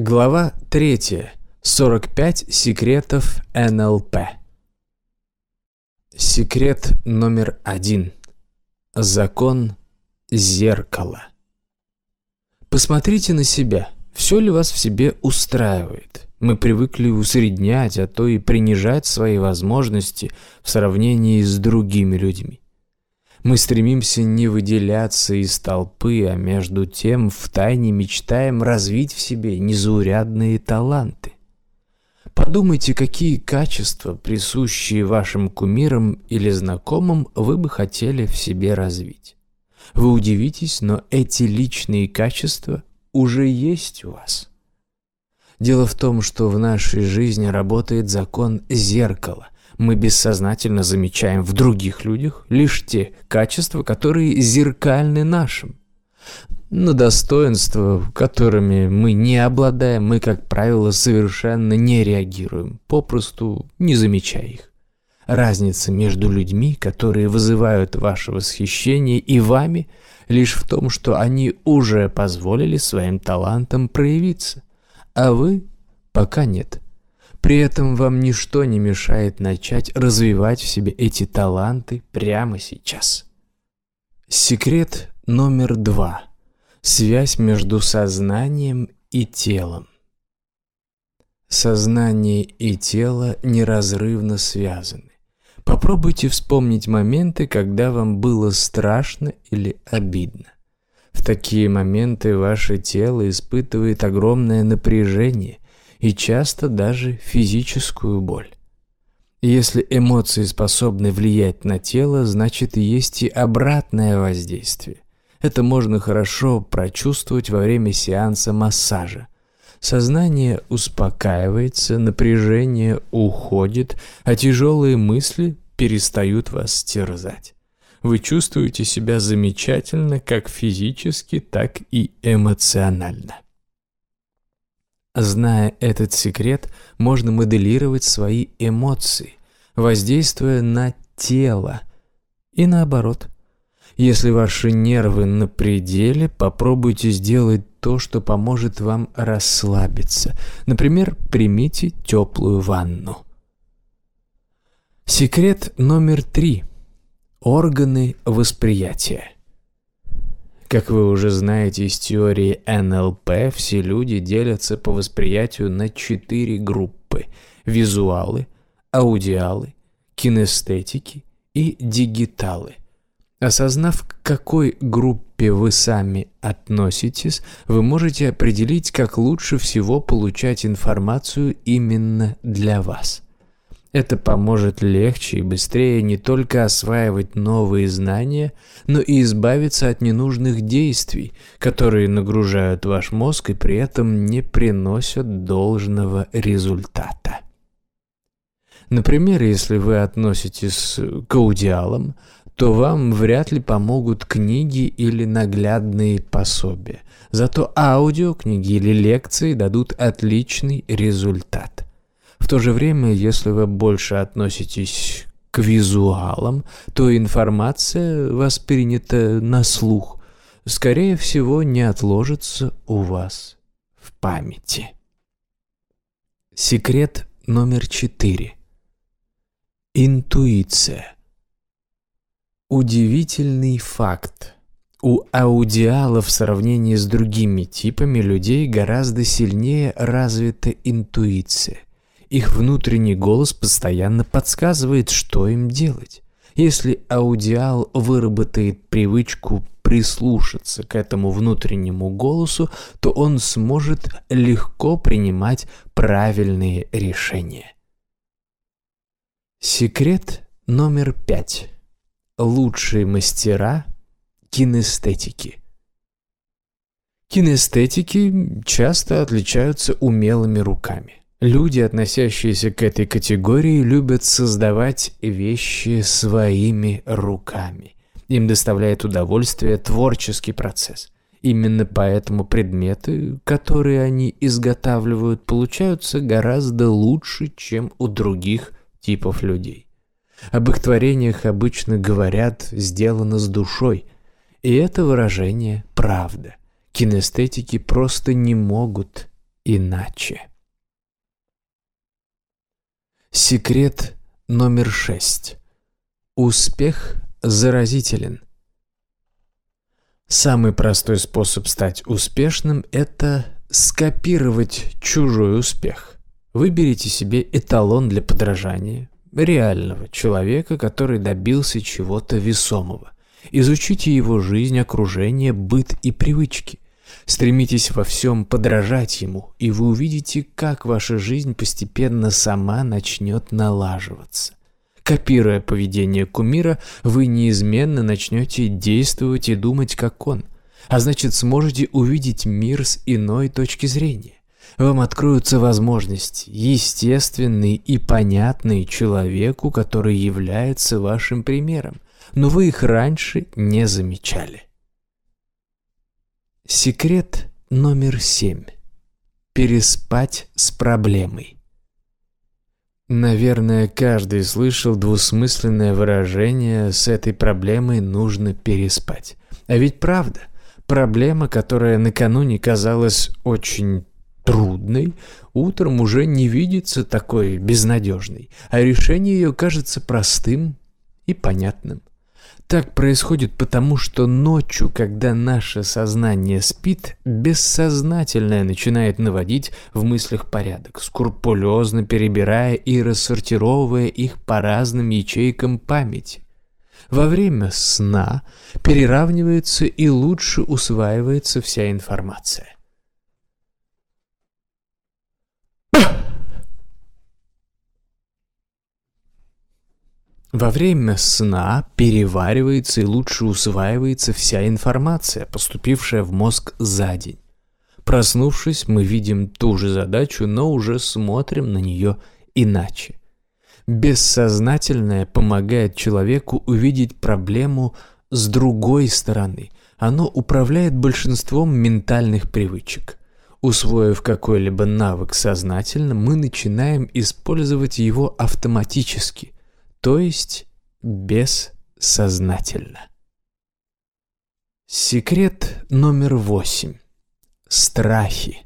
Глава 3. 45 секретов НЛП. Секрет номер один. Закон зеркала. Посмотрите на себя. Все ли вас в себе устраивает? Мы привыкли усреднять, а то и принижать свои возможности в сравнении с другими людьми. Мы стремимся не выделяться из толпы, а между тем втайне мечтаем развить в себе незаурядные таланты. Подумайте, какие качества, присущие вашим кумирам или знакомым, вы бы хотели в себе развить. Вы удивитесь, но эти личные качества уже есть у вас. Дело в том, что в нашей жизни работает закон зеркала – мы бессознательно замечаем в других людях лишь те качества, которые зеркальны нашим. но достоинства, которыми мы не обладаем, мы, как правило, совершенно не реагируем, попросту не замечая их. Разница между людьми, которые вызывают ваше восхищение, и вами лишь в том, что они уже позволили своим талантам проявиться, а вы пока нет. При этом вам ничто не мешает начать развивать в себе эти таланты прямо сейчас. Секрет номер два. Связь между сознанием и телом. Сознание и тело неразрывно связаны. Попробуйте вспомнить моменты, когда вам было страшно или обидно. В такие моменты ваше тело испытывает огромное напряжение – и часто даже физическую боль. Если эмоции способны влиять на тело, значит есть и обратное воздействие. Это можно хорошо прочувствовать во время сеанса массажа. Сознание успокаивается, напряжение уходит, а тяжелые мысли перестают вас терзать. Вы чувствуете себя замечательно как физически, так и эмоционально. Зная этот секрет, можно моделировать свои эмоции, воздействуя на тело. И наоборот. Если ваши нервы на пределе, попробуйте сделать то, что поможет вам расслабиться. Например, примите теплую ванну. Секрет номер три. Органы восприятия. Как вы уже знаете из теории НЛП, все люди делятся по восприятию на четыре группы – визуалы, аудиалы, кинестетики и дигиталы. Осознав, к какой группе вы сами относитесь, вы можете определить, как лучше всего получать информацию именно для вас – это поможет легче и быстрее не только осваивать новые знания, но и избавиться от ненужных действий, которые нагружают ваш мозг и при этом не приносят должного результата. Например, если вы относитесь к аудиалам, то вам вряд ли помогут книги или наглядные пособия. Зато аудиокниги или лекции дадут отличный результат. В то же время, если вы больше относитесь к визуалам, то информация воспринята на слух, скорее всего, не отложится у вас в памяти. Секрет номер четыре. Интуиция. Удивительный факт. У аудиалов в сравнении с другими типами людей гораздо сильнее развита интуиция. Их внутренний голос постоянно подсказывает, что им делать. Если аудиал выработает привычку прислушаться к этому внутреннему голосу, то он сможет легко принимать правильные решения. Секрет номер пять. Лучшие мастера кинестетики. Кинестетики часто отличаются умелыми руками. Люди, относящиеся к этой категории, любят создавать вещи своими руками. Им доставляет удовольствие творческий процесс. Именно поэтому предметы, которые они изготавливают, получаются гораздо лучше, чем у других типов людей. Об их творениях обычно говорят «сделано с душой», и это выражение правда. Кинестетики просто не могут иначе. Секрет номер шесть. Успех заразителен. Самый простой способ стать успешным – это скопировать чужой успех. Выберите себе эталон для подражания, реального человека, который добился чего-то весомого. Изучите его жизнь, окружение, быт и привычки – Стремитесь во всем подражать ему, и вы увидите, как ваша жизнь постепенно сама начнет налаживаться. Копируя поведение кумира, вы неизменно начнете действовать и думать, как он, а значит сможете увидеть мир с иной точки зрения. Вам откроются возможности, естественные и понятные человеку, который является вашим примером, но вы их раньше не замечали. Секрет номер семь. Переспать с проблемой. Наверное, каждый слышал двусмысленное выражение «с этой проблемой нужно переспать». А ведь правда, проблема, которая накануне казалась очень трудной, утром уже не видится такой безнадежной, а решение ее кажется простым и понятным. Так происходит потому, что ночью, когда наше сознание спит, бессознательное начинает наводить в мыслях порядок, скрупулезно перебирая и рассортировывая их по разным ячейкам памяти. Во время сна переравнивается и лучше усваивается вся информация. Во время сна переваривается и лучше усваивается вся информация, поступившая в мозг за день. Проснувшись, мы видим ту же задачу, но уже смотрим на нее иначе. Бессознательное помогает человеку увидеть проблему с другой стороны. Оно управляет большинством ментальных привычек. Усвоив какой-либо навык сознательно, мы начинаем использовать его автоматически – то есть бессознательно. Секрет номер восемь. Страхи.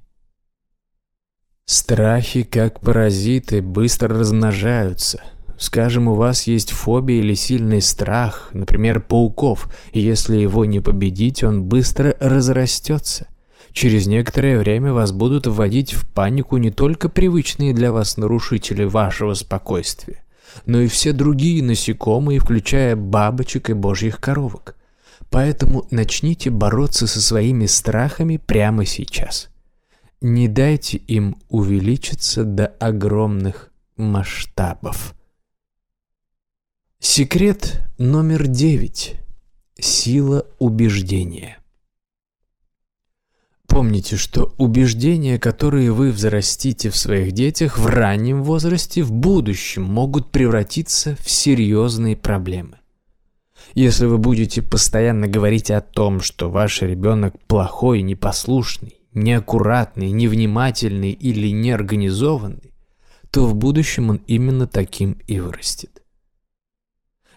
Страхи, как паразиты, быстро размножаются. Скажем, у вас есть фобия или сильный страх, например, пауков, и если его не победить, он быстро разрастется. Через некоторое время вас будут вводить в панику не только привычные для вас нарушители вашего спокойствия, но и все другие насекомые, включая бабочек и божьих коровок. Поэтому начните бороться со своими страхами прямо сейчас. Не дайте им увеличиться до огромных масштабов. Секрет номер девять. Сила убеждения. Помните, что убеждения, которые вы взрастите в своих детях в раннем возрасте, в будущем могут превратиться в серьезные проблемы. Если вы будете постоянно говорить о том, что ваш ребенок плохой, непослушный, неаккуратный, невнимательный или неорганизованный, то в будущем он именно таким и вырастет.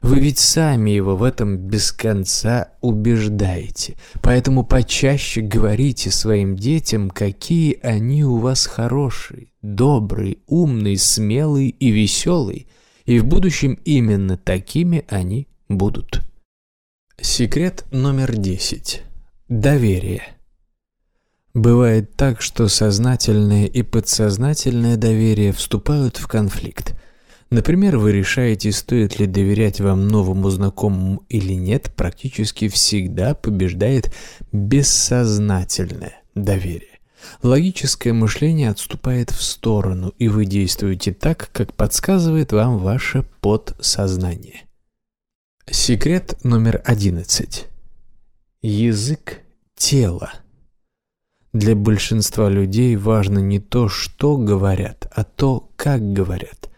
Вы ведь сами его в этом без конца убеждаете. Поэтому почаще говорите своим детям, какие они у вас хорошие, добрые, умные, смелые и веселые. И в будущем именно такими они будут. Секрет номер 10. Доверие. Бывает так, что сознательное и подсознательное доверие вступают в конфликт – Например, вы решаете, стоит ли доверять вам новому знакомому или нет, практически всегда побеждает бессознательное доверие. Логическое мышление отступает в сторону, и вы действуете так, как подсказывает вам ваше подсознание. Секрет номер 11. Язык тела. Для большинства людей важно не то, что говорят, а то, как говорят.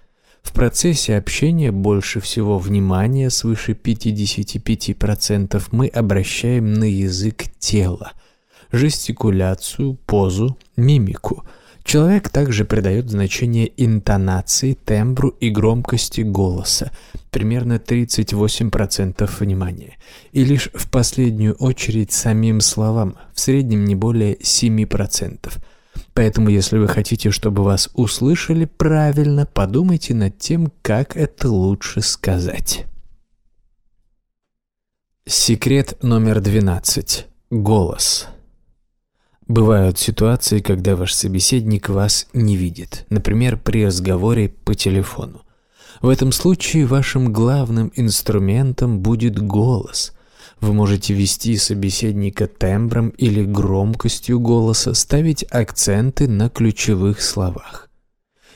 В процессе общения больше всего внимания, свыше 55%, мы обращаем на язык тела, жестикуляцию, позу, мимику. Человек также придает значение интонации, тембру и громкости голоса, примерно 38% внимания, и лишь в последнюю очередь самим словам, в среднем не более 7%. Поэтому, если вы хотите, чтобы вас услышали правильно, подумайте над тем, как это лучше сказать. Секрет номер 12. Голос. Бывают ситуации, когда ваш собеседник вас не видит, например, при разговоре по телефону. В этом случае вашим главным инструментом будет голос. Вы можете вести собеседника тембром или громкостью голоса, ставить акценты на ключевых словах.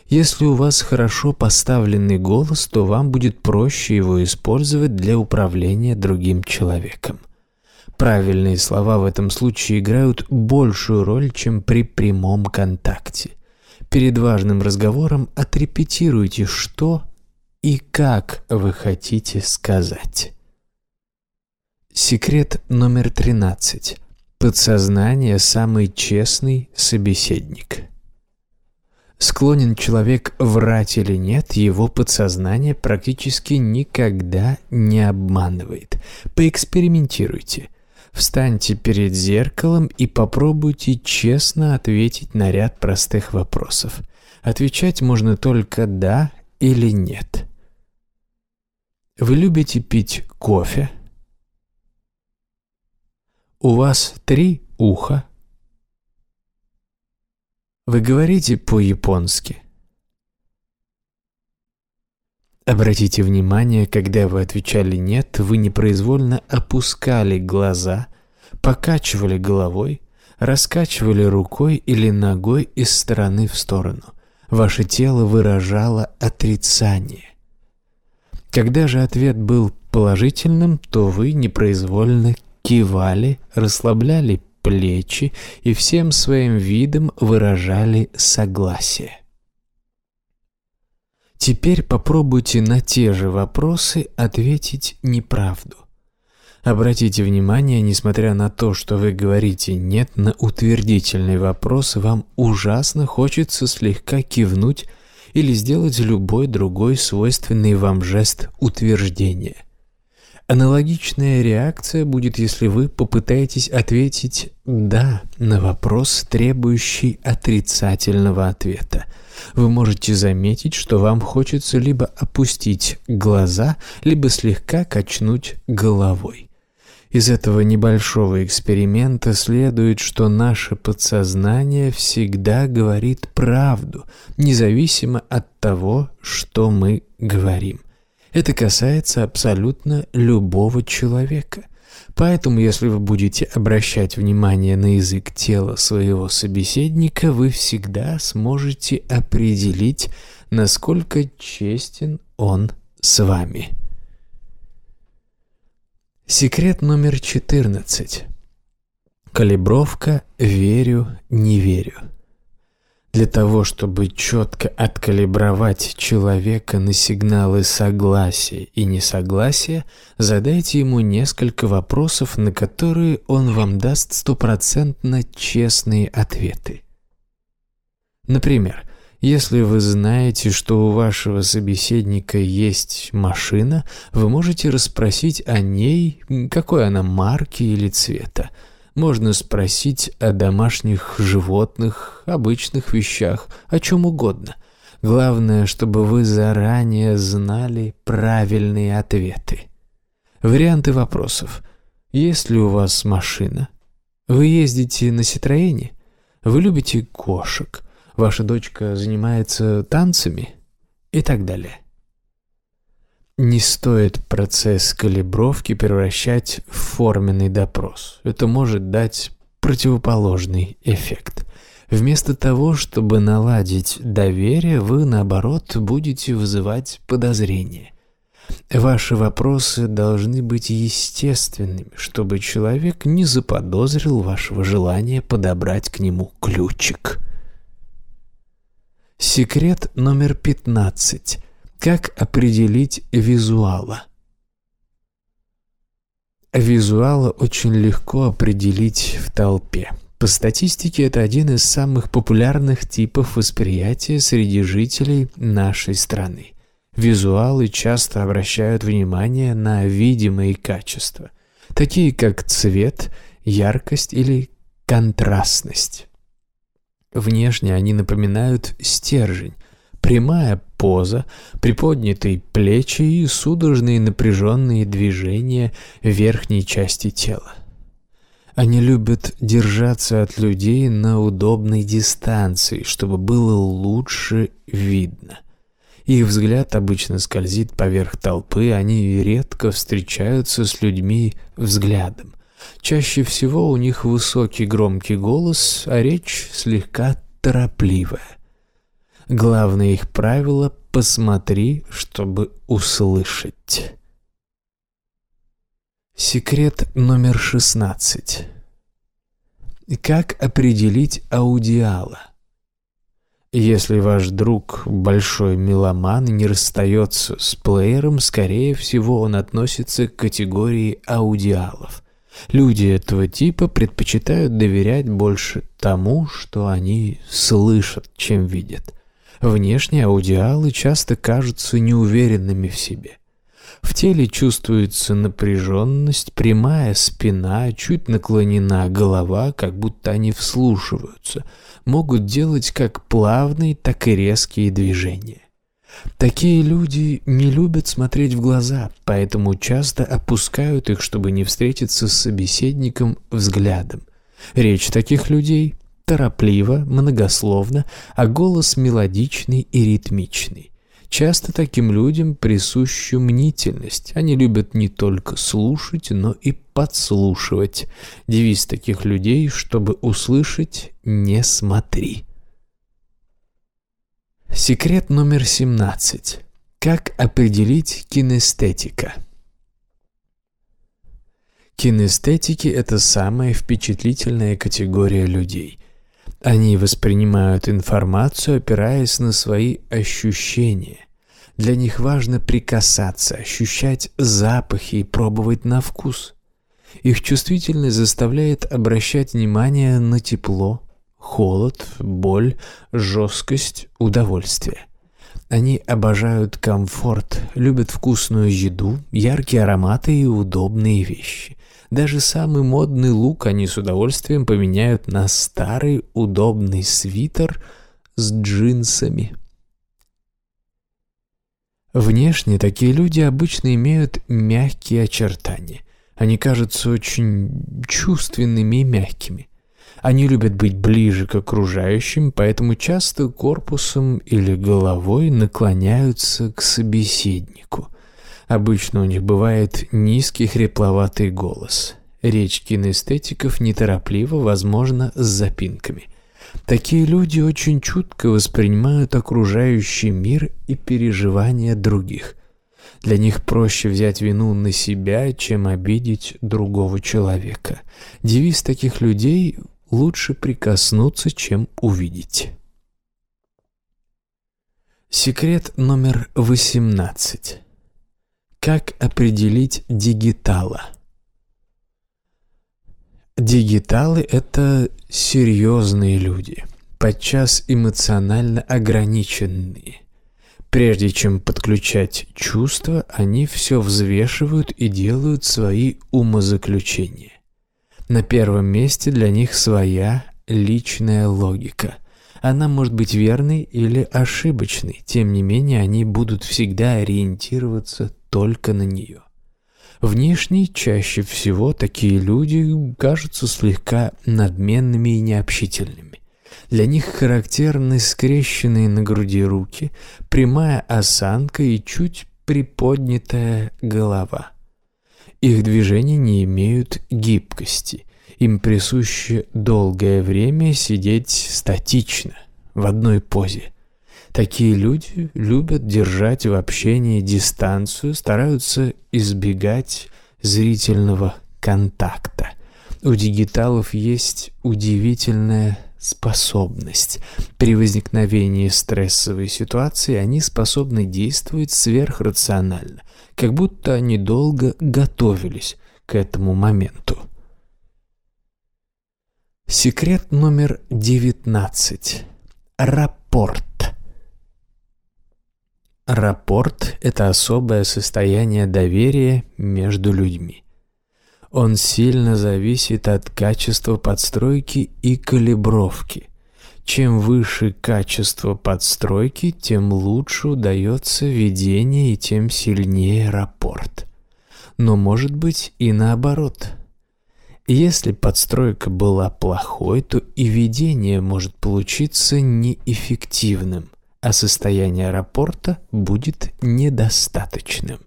Если у вас хорошо поставленный голос, то вам будет проще его использовать для управления другим человеком. Правильные слова в этом случае играют большую роль, чем при прямом контакте. Перед важным разговором отрепетируйте, что и как вы хотите сказать. Секрет номер 13. Подсознание – самый честный собеседник. Склонен человек врать или нет, его подсознание практически никогда не обманывает. Поэкспериментируйте. Встаньте перед зеркалом и попробуйте честно ответить на ряд простых вопросов. Отвечать можно только «да» или «нет». Вы любите пить кофе – у вас три уха? Вы говорите по-японски? Обратите внимание, когда вы отвечали «нет», вы непроизвольно опускали глаза, покачивали головой, раскачивали рукой или ногой из стороны в сторону. Ваше тело выражало отрицание. Когда же ответ был положительным, то вы непроизвольно кивали, расслабляли плечи и всем своим видом выражали согласие. Теперь попробуйте на те же вопросы ответить неправду. Обратите внимание, несмотря на то, что вы говорите «нет» на утвердительный вопрос, вам ужасно хочется слегка кивнуть или сделать любой другой свойственный вам жест утверждения – Аналогичная реакция будет, если вы попытаетесь ответить «да» на вопрос, требующий отрицательного ответа. Вы можете заметить, что вам хочется либо опустить глаза, либо слегка качнуть головой. Из этого небольшого эксперимента следует, что наше подсознание всегда говорит правду, независимо от того, что мы говорим – это касается абсолютно любого человека. Поэтому, если вы будете обращать внимание на язык тела своего собеседника, вы всегда сможете определить, насколько честен он с вами. Секрет номер 14. Калибровка «верю-не верю». -не верю для того, чтобы четко откалибровать человека на сигналы согласия и несогласия, задайте ему несколько вопросов, на которые он вам даст стопроцентно честные ответы. Например, если вы знаете, что у вашего собеседника есть машина, вы можете расспросить о ней, какой она марки или цвета – можно спросить о домашних животных, обычных вещах, о чем угодно. Главное, чтобы вы заранее знали правильные ответы. Варианты вопросов. Есть ли у вас машина? Вы ездите на Ситроене? Вы любите кошек? Ваша дочка занимается танцами? И так далее не стоит процесс калибровки превращать в форменный допрос. Это может дать противоположный эффект. Вместо того, чтобы наладить доверие, вы, наоборот, будете вызывать подозрения. Ваши вопросы должны быть естественными, чтобы человек не заподозрил вашего желания подобрать к нему ключик. Секрет номер 15. Как определить визуала? Визуала очень легко определить в толпе. По статистике, это один из самых популярных типов восприятия среди жителей нашей страны. Визуалы часто обращают внимание на видимые качества, такие как цвет, яркость или контрастность. Внешне они напоминают стержень, прямая поза, приподнятые плечи и судорожные напряженные движения верхней части тела. Они любят держаться от людей на удобной дистанции, чтобы было лучше видно. Их взгляд обычно скользит поверх толпы, они редко встречаются с людьми взглядом. Чаще всего у них высокий громкий голос, а речь слегка торопливая. Главное их правило – посмотри, чтобы услышать. Секрет номер 16. Как определить аудиала? Если ваш друг большой меломан и не расстается с плеером, скорее всего он относится к категории аудиалов. Люди этого типа предпочитают доверять больше тому, что они слышат, чем видят – Внешне аудиалы часто кажутся неуверенными в себе. В теле чувствуется напряженность, прямая спина, чуть наклонена голова, как будто они вслушиваются, могут делать как плавные, так и резкие движения. Такие люди не любят смотреть в глаза, поэтому часто опускают их, чтобы не встретиться с собеседником взглядом. Речь таких людей торопливо, многословно, а голос мелодичный и ритмичный. Часто таким людям присущу мнительность. Они любят не только слушать, но и подслушивать. Девиз таких людей, чтобы услышать «не смотри». Секрет номер 17. Как определить кинестетика? Кинестетики – это самая впечатлительная категория людей. Они воспринимают информацию, опираясь на свои ощущения. Для них важно прикасаться, ощущать запахи и пробовать на вкус. Их чувствительность заставляет обращать внимание на тепло, холод, боль, жесткость, удовольствие. Они обожают комфорт, любят вкусную еду, яркие ароматы и удобные вещи. Даже самый модный лук они с удовольствием поменяют на старый удобный свитер с джинсами. Внешне такие люди обычно имеют мягкие очертания. Они кажутся очень чувственными и мягкими. Они любят быть ближе к окружающим, поэтому часто корпусом или головой наклоняются к собеседнику – Обычно у них бывает низкий хрипловатый голос. Речь кинестетиков нетороплива, возможно, с запинками. Такие люди очень чутко воспринимают окружающий мир и переживания других. Для них проще взять вину на себя, чем обидеть другого человека. Девиз таких людей «лучше прикоснуться, чем увидеть». Секрет номер 18. Как определить дигитала? Дигиталы – это серьезные люди, подчас эмоционально ограниченные. Прежде чем подключать чувства, они все взвешивают и делают свои умозаключения. На первом месте для них своя личная логика. Она может быть верной или ошибочной, тем не менее они будут всегда ориентироваться только на нее. Внешне чаще всего такие люди кажутся слегка надменными и необщительными. Для них характерны скрещенные на груди руки, прямая осанка и чуть приподнятая голова. Их движения не имеют гибкости, им присуще долгое время сидеть статично, в одной позе. Такие люди любят держать в общении дистанцию, стараются избегать зрительного контакта. У дигиталов есть удивительная способность. При возникновении стрессовой ситуации они способны действовать сверхрационально, как будто они долго готовились к этому моменту. Секрет номер 19. Рапорт. Рапорт – это особое состояние доверия между людьми. Он сильно зависит от качества подстройки и калибровки. Чем выше качество подстройки, тем лучше удается ведение и тем сильнее рапорт. Но может быть и наоборот – если подстройка была плохой, то и ведение может получиться неэффективным, а состояние аэропорта будет недостаточным.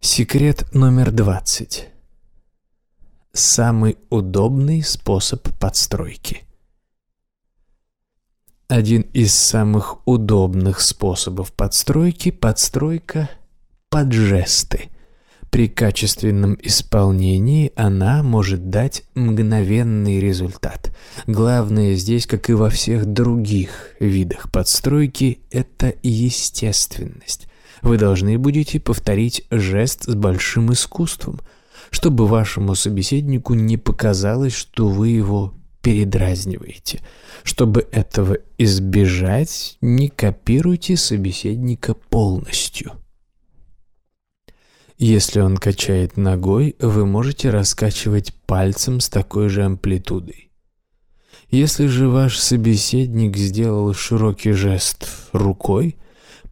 Секрет номер 20. Самый удобный способ подстройки. Один из самых удобных способов подстройки – подстройка под жесты – при качественном исполнении она может дать мгновенный результат. Главное здесь, как и во всех других видах подстройки, это естественность. Вы должны будете повторить жест с большим искусством, чтобы вашему собеседнику не показалось, что вы его передразниваете. Чтобы этого избежать, не копируйте собеседника полностью. Если он качает ногой, вы можете раскачивать пальцем с такой же амплитудой. Если же ваш собеседник сделал широкий жест рукой,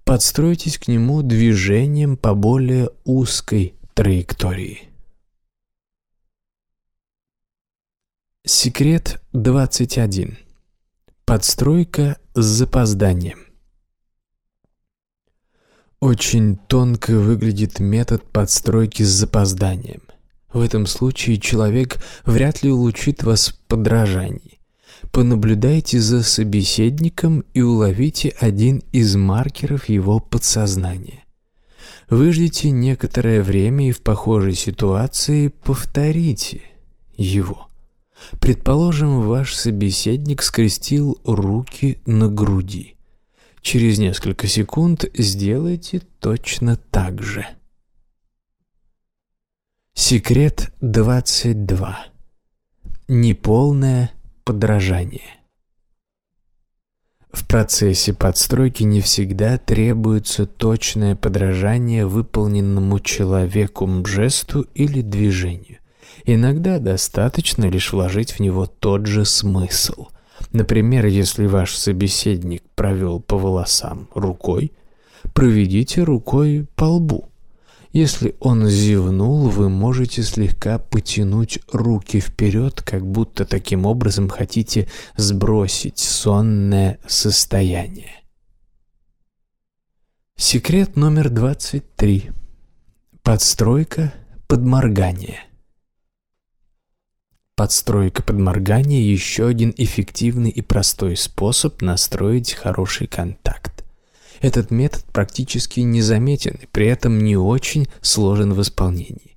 подстройтесь к нему движением по более узкой траектории. Секрет 21. Подстройка с запозданием. Очень тонко выглядит метод подстройки с запозданием. В этом случае человек вряд ли улучит вас в подражании. Понаблюдайте за собеседником и уловите один из маркеров его подсознания. Выждите некоторое время и в похожей ситуации повторите его. Предположим, ваш собеседник скрестил руки на груди – Через несколько секунд сделайте точно так же. Секрет 22. Неполное подражание. В процессе подстройки не всегда требуется точное подражание выполненному человеку жесту или движению. Иногда достаточно лишь вложить в него тот же смысл – Например, если ваш собеседник провел по волосам рукой, проведите рукой по лбу. Если он зевнул, вы можете слегка потянуть руки вперед, как будто таким образом хотите сбросить сонное состояние. Секрет номер 23. Подстройка под моргание. Подстройка под моргание – еще один эффективный и простой способ настроить хороший контакт. Этот метод практически незаметен и при этом не очень сложен в исполнении.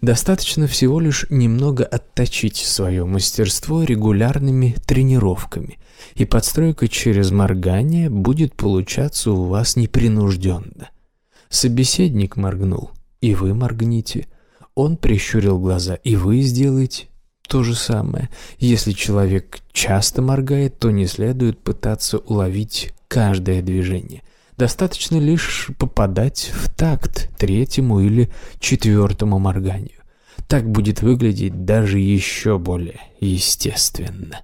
Достаточно всего лишь немного отточить свое мастерство регулярными тренировками, и подстройка через моргание будет получаться у вас непринужденно. Собеседник моргнул, и вы моргните. Он прищурил глаза, и вы сделаете то же самое. Если человек часто моргает, то не следует пытаться уловить каждое движение. Достаточно лишь попадать в такт третьему или четвертому морганию. Так будет выглядеть даже еще более естественно.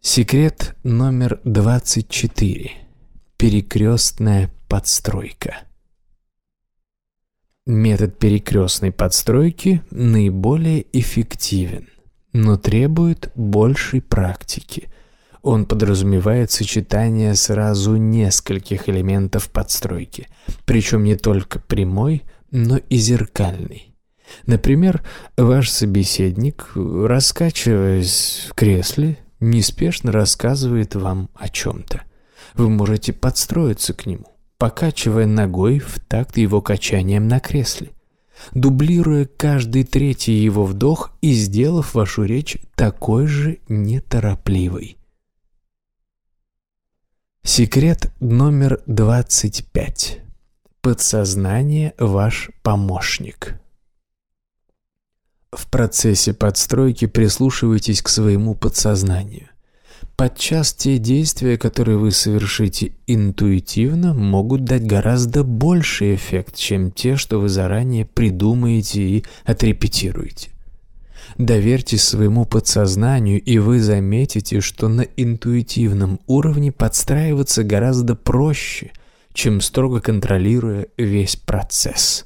Секрет номер 24. Перекрестная подстройка. Метод перекрестной подстройки наиболее эффективен, но требует большей практики. Он подразумевает сочетание сразу нескольких элементов подстройки, причем не только прямой, но и зеркальный. Например, ваш собеседник, раскачиваясь в кресле, неспешно рассказывает вам о чем-то. Вы можете подстроиться к нему покачивая ногой в такт его качанием на кресле, дублируя каждый третий его вдох и сделав вашу речь такой же неторопливой. Секрет номер 25. Подсознание – ваш помощник. В процессе подстройки прислушивайтесь к своему подсознанию. Подчас те действия, которые вы совершите интуитивно, могут дать гораздо больший эффект, чем те, что вы заранее придумаете и отрепетируете. Доверьтесь своему подсознанию, и вы заметите, что на интуитивном уровне подстраиваться гораздо проще, чем строго контролируя весь процесс.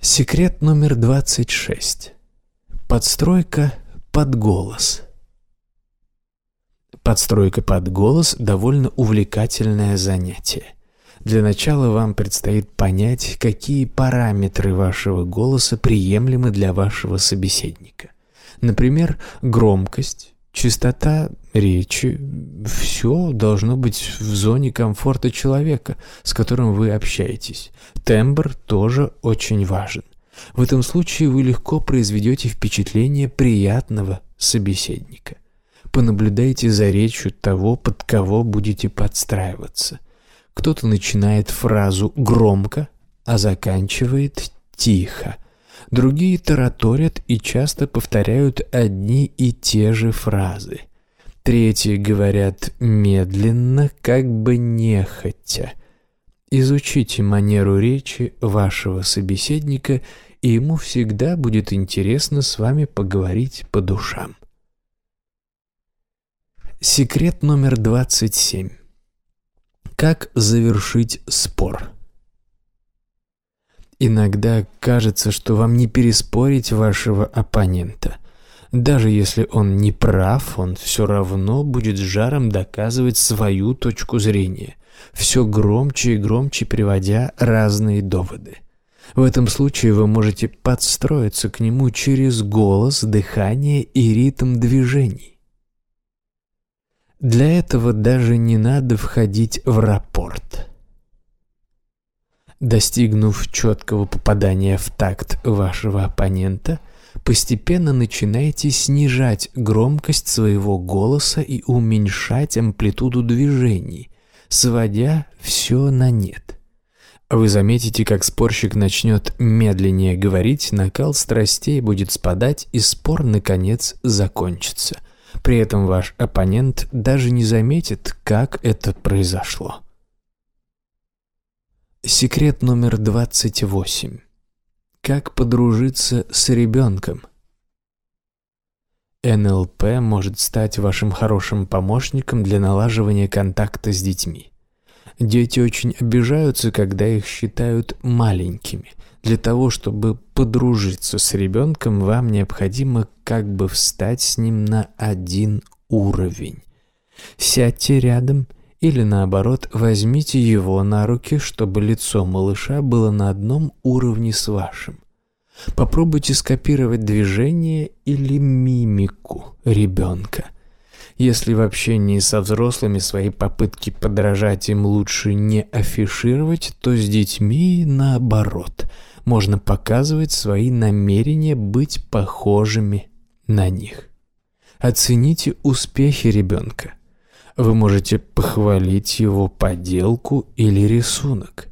Секрет номер 26. Подстройка под голос. Подстройка под голос – довольно увлекательное занятие. Для начала вам предстоит понять, какие параметры вашего голоса приемлемы для вашего собеседника. Например, громкость, частота речи – все должно быть в зоне комфорта человека, с которым вы общаетесь. Тембр тоже очень важен. В этом случае вы легко произведете впечатление приятного собеседника. Понаблюдайте за речью того, под кого будете подстраиваться. Кто-то начинает фразу громко, а заканчивает тихо. Другие тараторят и часто повторяют одни и те же фразы. Третьи говорят медленно, как бы нехотя – Изучите манеру речи вашего собеседника, и ему всегда будет интересно с вами поговорить по душам. Секрет номер 27. Как завершить спор? Иногда кажется, что вам не переспорить вашего оппонента. Даже если он не прав, он все равно будет с жаром доказывать свою точку зрения – все громче и громче приводя разные доводы. В этом случае вы можете подстроиться к нему через голос, дыхание и ритм движений. Для этого даже не надо входить в рапорт. Достигнув четкого попадания в такт вашего оппонента, постепенно начинаете снижать громкость своего голоса и уменьшать амплитуду движений, сводя все на нет. Вы заметите, как спорщик начнет медленнее говорить, накал страстей будет спадать, и спор, наконец, закончится. При этом ваш оппонент даже не заметит, как это произошло. Секрет номер 28. Как подружиться с ребенком – НЛП может стать вашим хорошим помощником для налаживания контакта с детьми. Дети очень обижаются, когда их считают маленькими. Для того, чтобы подружиться с ребенком, вам необходимо как бы встать с ним на один уровень. Сядьте рядом или наоборот возьмите его на руки, чтобы лицо малыша было на одном уровне с вашим. Попробуйте скопировать движение или мимику ребенка. Если в общении со взрослыми свои попытки подражать им лучше не афишировать, то с детьми наоборот. Можно показывать свои намерения быть похожими на них. Оцените успехи ребенка. Вы можете похвалить его поделку или рисунок.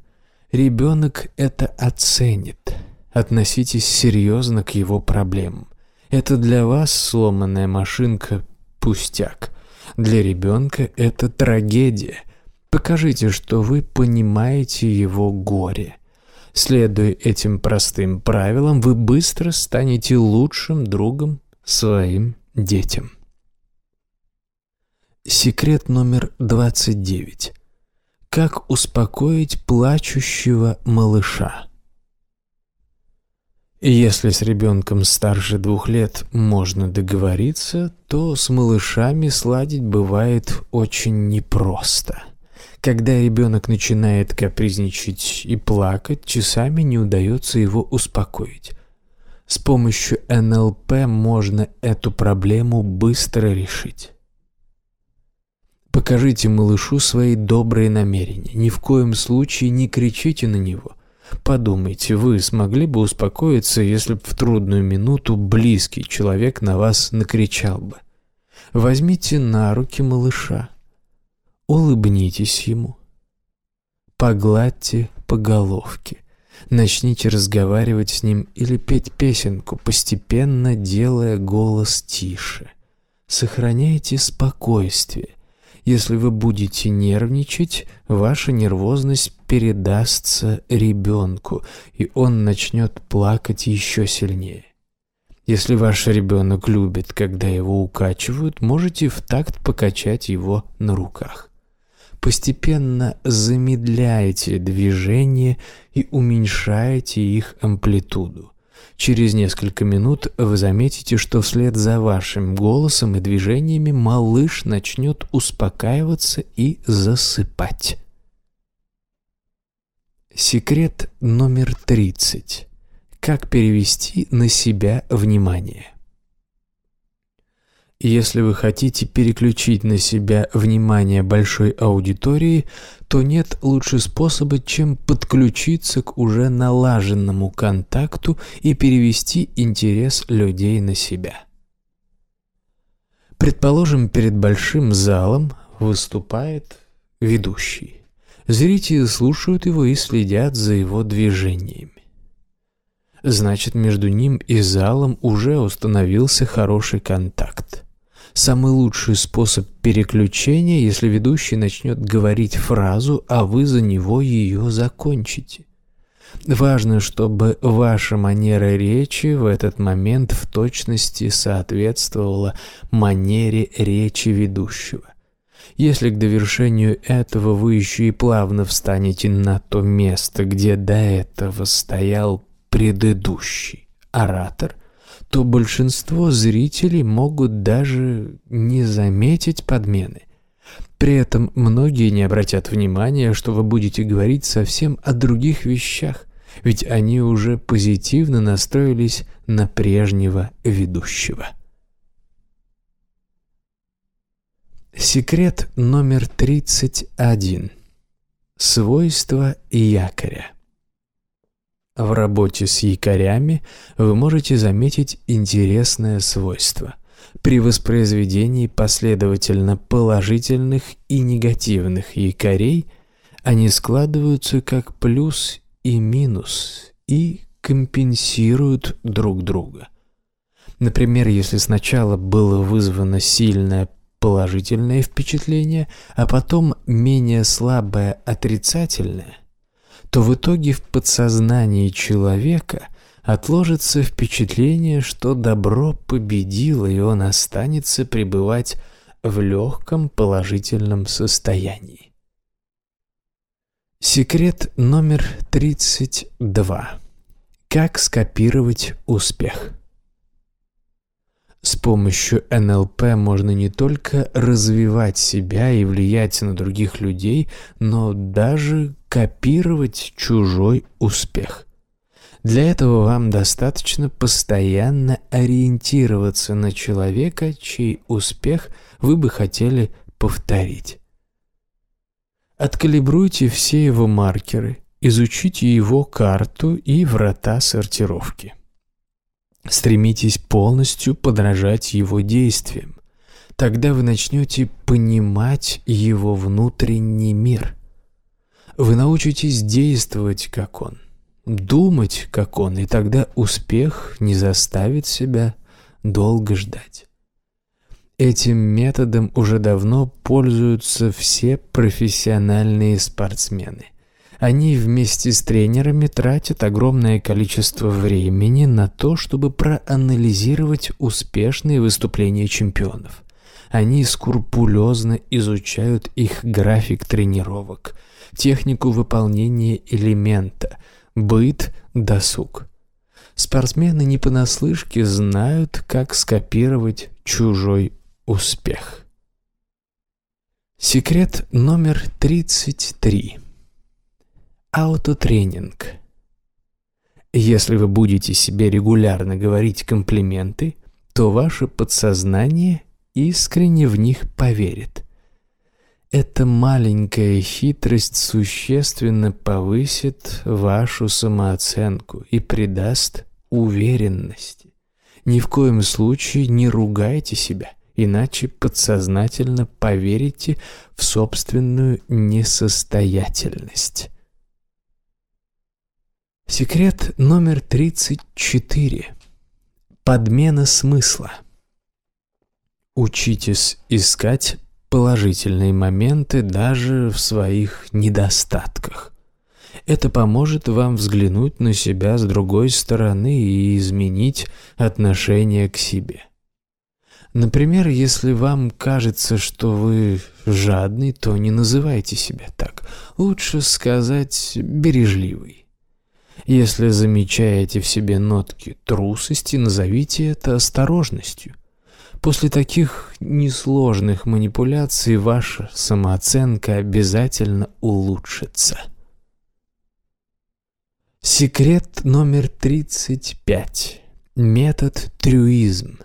Ребенок это оценит – Относитесь серьезно к его проблемам. Это для вас сломанная машинка – пустяк. Для ребенка это трагедия. Покажите, что вы понимаете его горе. Следуя этим простым правилам, вы быстро станете лучшим другом своим детям. Секрет номер 29. Как успокоить плачущего малыша? Если с ребенком старше двух лет можно договориться, то с малышами сладить бывает очень непросто. Когда ребенок начинает капризничать и плакать, часами не удается его успокоить. С помощью НЛП можно эту проблему быстро решить. Покажите малышу свои добрые намерения. Ни в коем случае не кричите на него – Подумайте, вы смогли бы успокоиться, если бы в трудную минуту близкий человек на вас накричал бы? Возьмите на руки малыша, улыбнитесь ему, погладьте по головке, начните разговаривать с ним или петь песенку, постепенно делая голос тише. Сохраняйте спокойствие – если вы будете нервничать, ваша нервозность передастся ребенку, и он начнет плакать еще сильнее. Если ваш ребенок любит, когда его укачивают, можете в такт покачать его на руках. Постепенно замедляете движение и уменьшаете их амплитуду. Через несколько минут вы заметите, что вслед за вашим голосом и движениями малыш начнет успокаиваться и засыпать. Секрет номер 30. Как перевести на себя внимание? Если вы хотите переключить на себя внимание большой аудитории, то нет лучше способа, чем подключиться к уже налаженному контакту и перевести интерес людей на себя. Предположим, перед большим залом выступает ведущий. Зрители слушают его и следят за его движениями значит между ним и залом уже установился хороший контакт самый лучший способ переключения, если ведущий начнет говорить фразу, а вы за него ее закончите. Важно, чтобы ваша манера речи в этот момент в точности соответствовала манере речи ведущего. Если к довершению этого вы еще и плавно встанете на то место, где до этого стоял предыдущий оратор, то большинство зрителей могут даже не заметить подмены. При этом многие не обратят внимания, что вы будете говорить совсем о других вещах, ведь они уже позитивно настроились на прежнего ведущего. Секрет номер 31. Свойство якоря. В работе с якорями вы можете заметить интересное свойство. При воспроизведении последовательно положительных и негативных якорей они складываются как плюс и минус и компенсируют друг друга. Например, если сначала было вызвано сильное положительное впечатление, а потом менее слабое отрицательное, то в итоге в подсознании человека отложится впечатление, что добро победило, и он останется пребывать в легком положительном состоянии. Секрет номер 32. Как скопировать успех? С помощью НЛП можно не только развивать себя и влиять на других людей, но даже копировать чужой успех. Для этого вам достаточно постоянно ориентироваться на человека, чей успех вы бы хотели повторить. Откалибруйте все его маркеры, изучите его карту и врата сортировки. Стремитесь полностью подражать его действиям. Тогда вы начнете понимать его внутренний мир. Вы научитесь действовать, как он, думать, как он, и тогда успех не заставит себя долго ждать. Этим методом уже давно пользуются все профессиональные спортсмены. Они вместе с тренерами тратят огромное количество времени на то, чтобы проанализировать успешные выступления чемпионов. Они скрупулезно изучают их график тренировок, технику выполнения элемента, быт, досуг. Спортсмены не понаслышке знают, как скопировать чужой успех. Секрет номер 33. Аутотренинг. Если вы будете себе регулярно говорить комплименты, то ваше подсознание искренне в них поверит. Эта маленькая хитрость существенно повысит вашу самооценку и придаст уверенности. Ни в коем случае не ругайте себя, иначе подсознательно поверите в собственную несостоятельность. Секрет номер 34. Подмена смысла. Учитесь искать положительные моменты даже в своих недостатках. Это поможет вам взглянуть на себя с другой стороны и изменить отношение к себе. Например, если вам кажется, что вы жадный, то не называйте себя так. Лучше сказать «бережливый». Если замечаете в себе нотки трусости, назовите это осторожностью. После таких несложных манипуляций ваша самооценка обязательно улучшится. Секрет номер 35. Метод трюизм.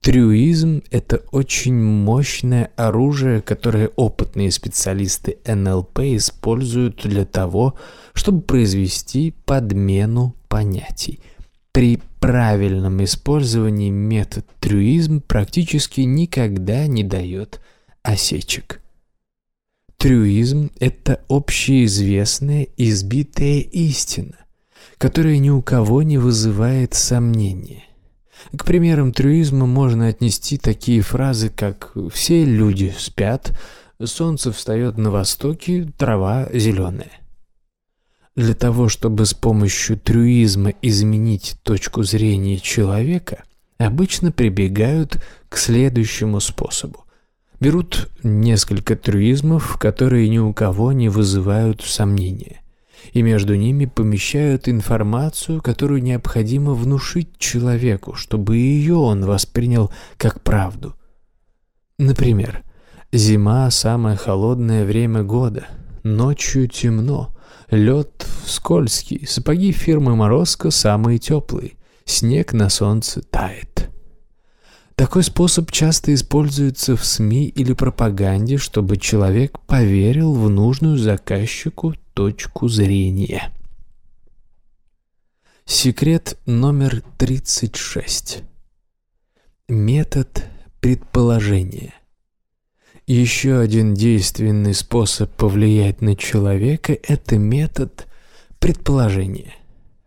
Трюизм – это очень мощное оружие, которое опытные специалисты НЛП используют для того, чтобы произвести подмену понятий. При правильном использовании метод трюизм практически никогда не дает осечек. Трюизм – это общеизвестная избитая истина, которая ни у кого не вызывает сомнения. К примерам трюизма можно отнести такие фразы, как «все люди спят», «солнце встает на востоке», «трава зеленая». Для того, чтобы с помощью трюизма изменить точку зрения человека, обычно прибегают к следующему способу. Берут несколько трюизмов, которые ни у кого не вызывают сомнения – и между ними помещают информацию, которую необходимо внушить человеку, чтобы ее он воспринял как правду. Например, зима – самое холодное время года, ночью темно, лед скользкий, сапоги фирмы «Морозко» самые теплые, снег на солнце тает. Такой способ часто используется в СМИ или пропаганде, чтобы человек поверил в нужную заказчику точку зрения. Секрет номер 36. Метод предположения. Еще один действенный способ повлиять на человека – это метод предположения.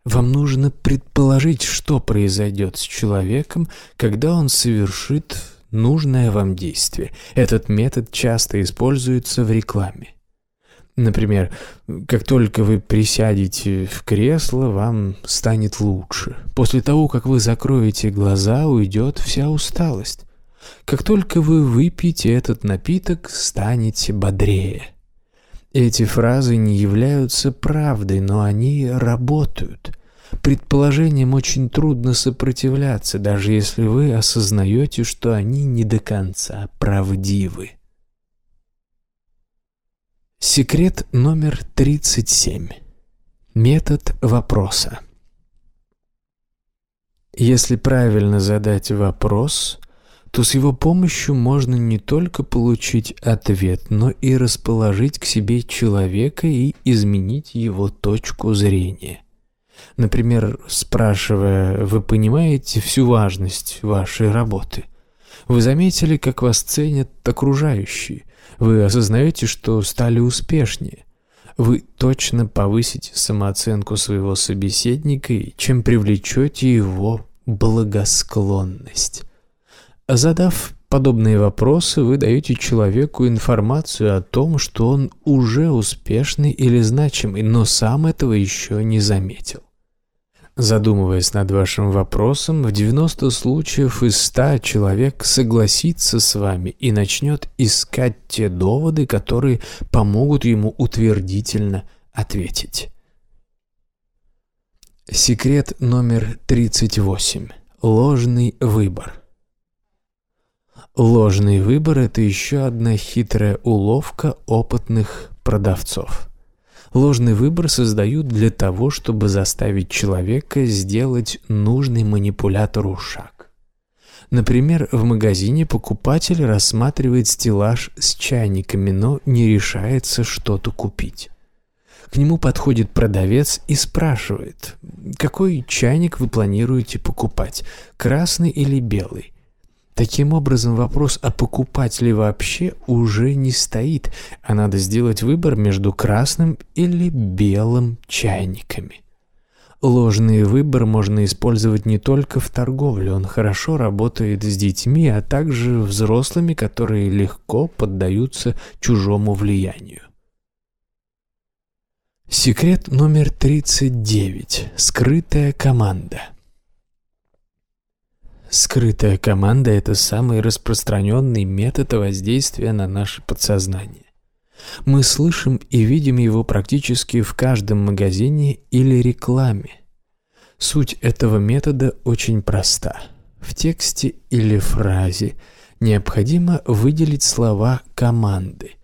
Вам нужно предположить, что произойдет с человеком, когда он совершит нужное вам действие. Этот метод часто используется в рекламе. Например, как только вы присядете в кресло, вам станет лучше. После того, как вы закроете глаза, уйдет вся усталость. Как только вы выпьете этот напиток, станете бодрее. Эти фразы не являются правдой, но они работают. Предположениям очень трудно сопротивляться, даже если вы осознаете, что они не до конца правдивы. Секрет номер 37. Метод вопроса. Если правильно задать вопрос, то с его помощью можно не только получить ответ, но и расположить к себе человека и изменить его точку зрения. Например, спрашивая, вы понимаете всю важность вашей работы? Вы заметили, как вас ценят окружающие? Вы осознаете, что стали успешнее. Вы точно повысите самооценку своего собеседника, и чем привлечете его благосклонность. Задав подобные вопросы, вы даете человеку информацию о том, что он уже успешный или значимый, но сам этого еще не заметил. Задумываясь над вашим вопросом, в 90 случаев из 100 человек согласится с вами и начнет искать те доводы, которые помогут ему утвердительно ответить. Секрет номер 38. Ложный выбор. Ложный выбор – это еще одна хитрая уловка опытных продавцов – Ложный выбор создают для того, чтобы заставить человека сделать нужный манипулятору шаг. Например, в магазине покупатель рассматривает стеллаж с чайниками, но не решается что-то купить. К нему подходит продавец и спрашивает, какой чайник вы планируете покупать, красный или белый? Таким образом, вопрос а о покупателе вообще уже не стоит, а надо сделать выбор между красным или белым чайниками. Ложный выбор можно использовать не только в торговле, он хорошо работает с детьми, а также взрослыми, которые легко поддаются чужому влиянию. Секрет номер 39. Скрытая команда. Скрытая команда – это самый распространенный метод воздействия на наше подсознание. Мы слышим и видим его практически в каждом магазине или рекламе. Суть этого метода очень проста. В тексте или фразе необходимо выделить слова команды –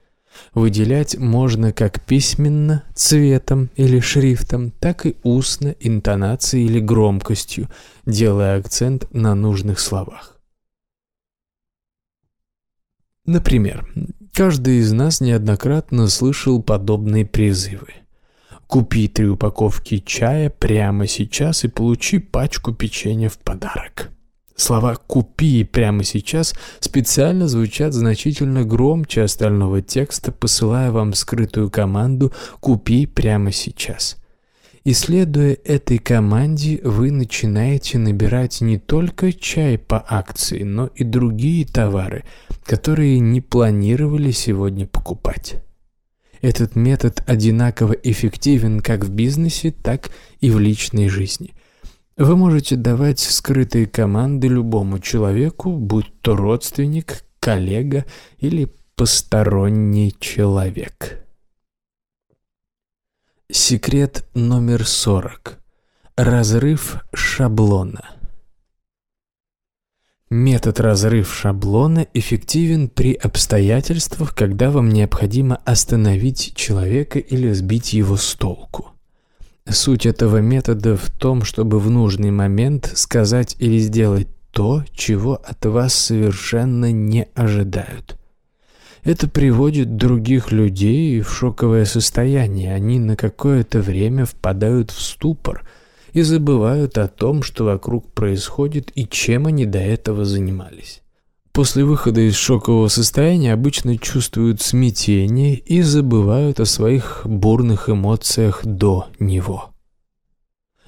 Выделять можно как письменно, цветом или шрифтом, так и устно, интонацией или громкостью, делая акцент на нужных словах. Например, каждый из нас неоднократно слышал подобные призывы. Купи три упаковки чая прямо сейчас и получи пачку печенья в подарок. Слова «купи» прямо сейчас специально звучат значительно громче остального текста, посылая вам скрытую команду «купи прямо сейчас». Исследуя этой команде, вы начинаете набирать не только чай по акции, но и другие товары, которые не планировали сегодня покупать. Этот метод одинаково эффективен как в бизнесе, так и в личной жизни. Вы можете давать скрытые команды любому человеку, будь то родственник, коллега или посторонний человек. Секрет номер 40. Разрыв шаблона. Метод разрыв шаблона эффективен при обстоятельствах, когда вам необходимо остановить человека или сбить его с толку. Суть этого метода в том, чтобы в нужный момент сказать или сделать то, чего от вас совершенно не ожидают. Это приводит других людей в шоковое состояние. Они на какое-то время впадают в ступор и забывают о том, что вокруг происходит и чем они до этого занимались после выхода из шокового состояния обычно чувствуют смятение и забывают о своих бурных эмоциях до него.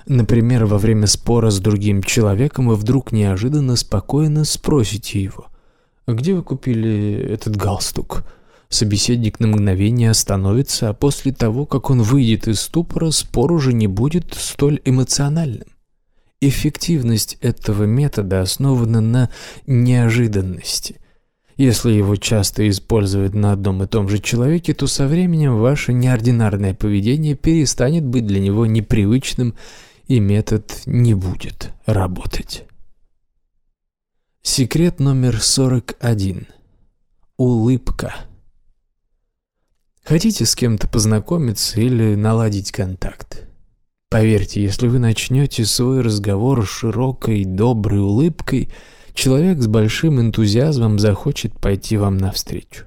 Например, во время спора с другим человеком вы вдруг неожиданно спокойно спросите его где вы купили этот галстук?» Собеседник на мгновение остановится, а после того, как он выйдет из ступора, спор уже не будет столь эмоциональным. Эффективность этого метода основана на неожиданности. Если его часто используют на одном и том же человеке, то со временем ваше неординарное поведение перестанет быть для него непривычным, и метод не будет работать. Секрет номер 41. Улыбка. Хотите с кем-то познакомиться или наладить контакт? Поверьте, если вы начнете свой разговор широкой, доброй улыбкой, человек с большим энтузиазмом захочет пойти вам навстречу.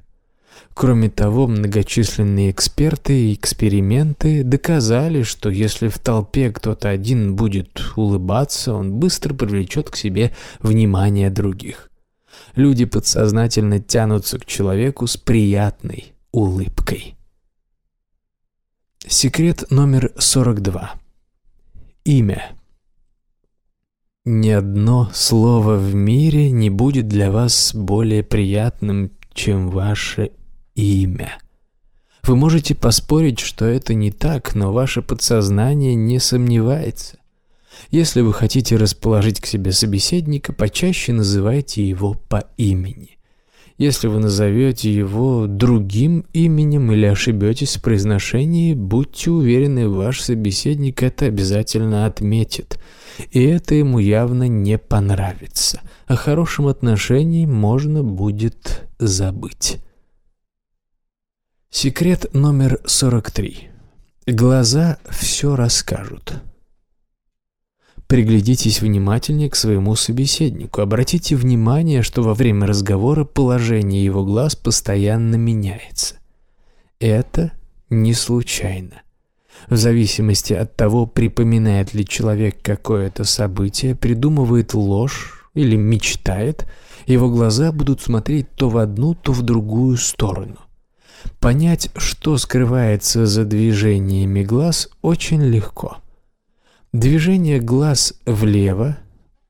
Кроме того, многочисленные эксперты и эксперименты доказали, что если в толпе кто-то один будет улыбаться, он быстро привлечет к себе внимание других. Люди подсознательно тянутся к человеку с приятной улыбкой. Секрет номер 42 имя. Ни одно слово в мире не будет для вас более приятным, чем ваше имя. Вы можете поспорить, что это не так, но ваше подсознание не сомневается. Если вы хотите расположить к себе собеседника, почаще называйте его по имени. Если вы назовете его другим именем или ошибетесь в произношении, будьте уверены, ваш собеседник это обязательно отметит. И это ему явно не понравится. О хорошем отношении можно будет забыть. Секрет номер 43. Глаза все расскажут. Приглядитесь внимательнее к своему собеседнику. Обратите внимание, что во время разговора положение его глаз постоянно меняется. Это не случайно. В зависимости от того, припоминает ли человек какое-то событие, придумывает ложь или мечтает, его глаза будут смотреть то в одну, то в другую сторону. Понять, что скрывается за движениями глаз, очень легко – Движение глаз влево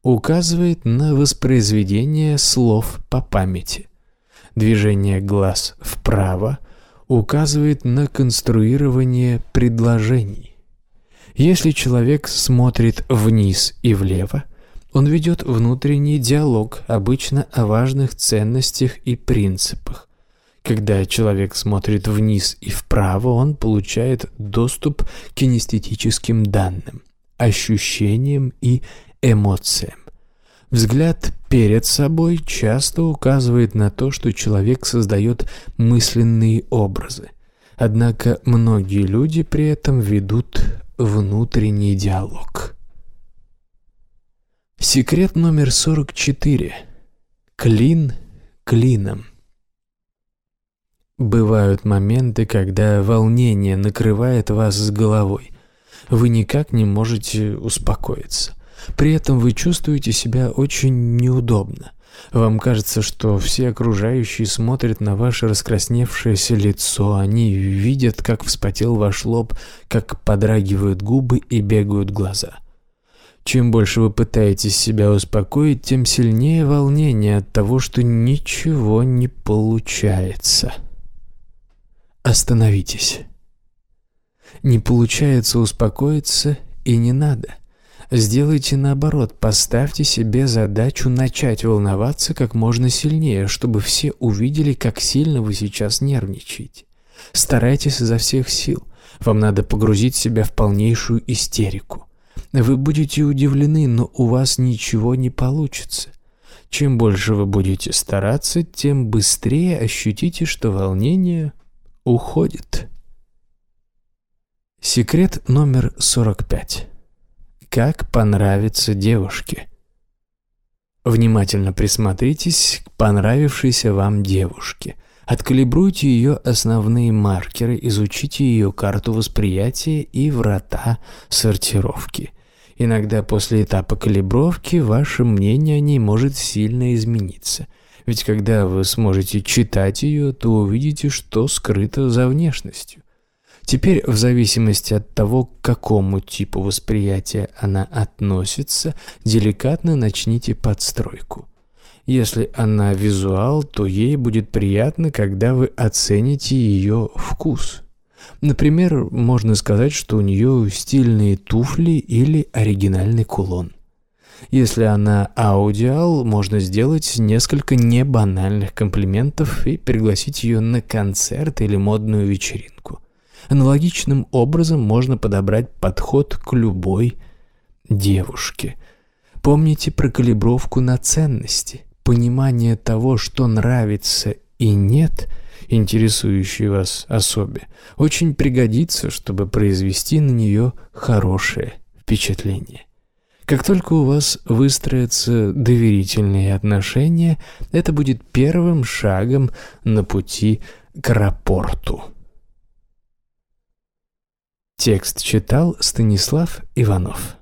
указывает на воспроизведение слов по памяти. Движение глаз вправо указывает на конструирование предложений. Если человек смотрит вниз и влево, он ведет внутренний диалог, обычно о важных ценностях и принципах. Когда человек смотрит вниз и вправо, он получает доступ к кинестетическим данным ощущениям и эмоциям. Взгляд перед собой часто указывает на то, что человек создает мысленные образы. Однако многие люди при этом ведут внутренний диалог. Секрет номер 44. Клин клином. Бывают моменты, когда волнение накрывает вас с головой. Вы никак не можете успокоиться. При этом вы чувствуете себя очень неудобно. Вам кажется, что все окружающие смотрят на ваше раскрасневшееся лицо, они видят, как вспотел ваш лоб, как подрагивают губы и бегают глаза. Чем больше вы пытаетесь себя успокоить, тем сильнее волнение от того, что ничего не получается. Остановитесь. Не получается успокоиться и не надо. Сделайте наоборот, поставьте себе задачу начать волноваться как можно сильнее, чтобы все увидели, как сильно вы сейчас нервничаете. Старайтесь изо всех сил. Вам надо погрузить себя в полнейшую истерику. Вы будете удивлены, но у вас ничего не получится. Чем больше вы будете стараться, тем быстрее ощутите, что волнение уходит. Секрет номер 45. Как понравиться девушке? Внимательно присмотритесь к понравившейся вам девушке. Откалибруйте ее основные маркеры, изучите ее карту восприятия и врата сортировки. Иногда после этапа калибровки ваше мнение о ней может сильно измениться. Ведь когда вы сможете читать ее, то увидите, что скрыто за внешностью. Теперь, в зависимости от того, к какому типу восприятия она относится, деликатно начните подстройку. Если она визуал, то ей будет приятно, когда вы оцените ее вкус. Например, можно сказать, что у нее стильные туфли или оригинальный кулон. Если она аудиал, можно сделать несколько небанальных комплиментов и пригласить ее на концерт или модную вечеринку. Аналогичным образом можно подобрать подход к любой девушке. Помните про калибровку на ценности. Понимание того, что нравится и нет, интересующей вас особе, очень пригодится, чтобы произвести на нее хорошее впечатление. Как только у вас выстроятся доверительные отношения, это будет первым шагом на пути к рапорту. Текст читал Станислав Иванов.